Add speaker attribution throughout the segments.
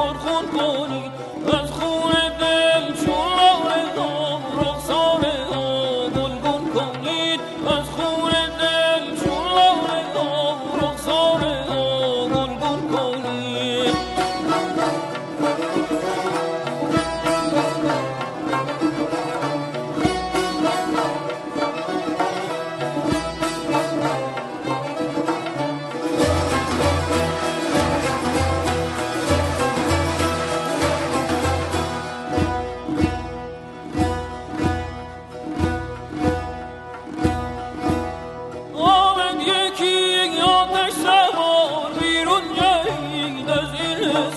Speaker 1: پر خون کنی از خون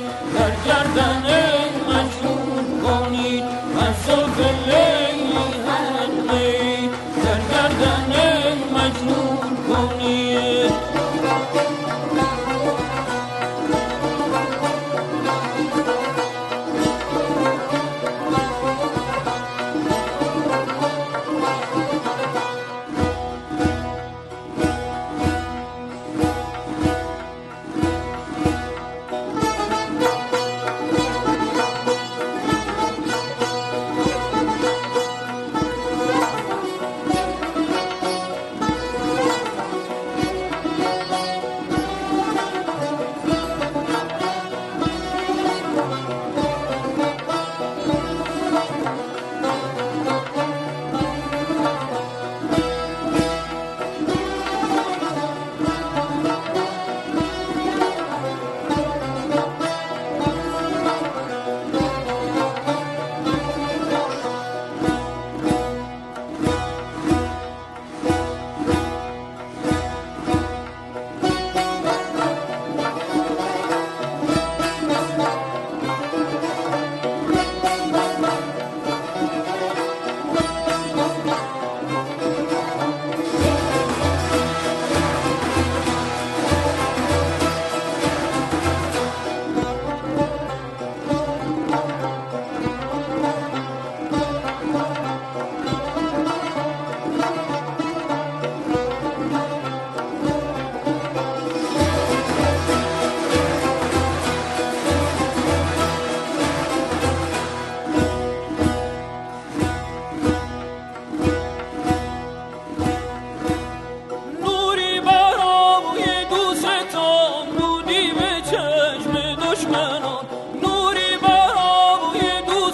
Speaker 1: کنن زنجیر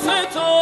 Speaker 1: Satan.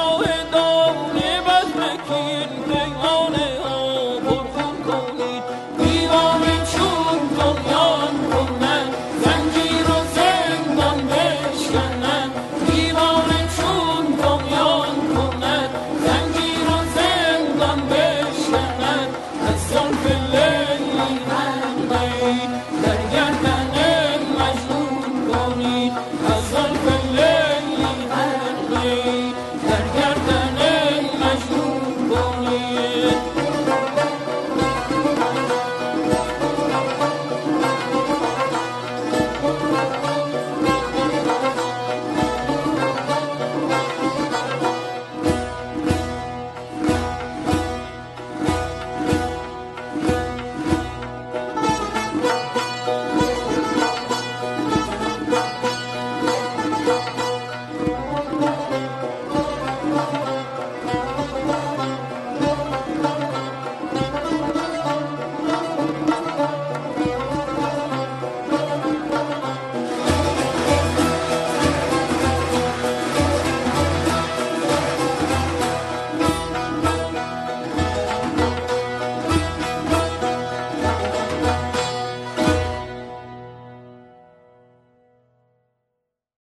Speaker 1: know it.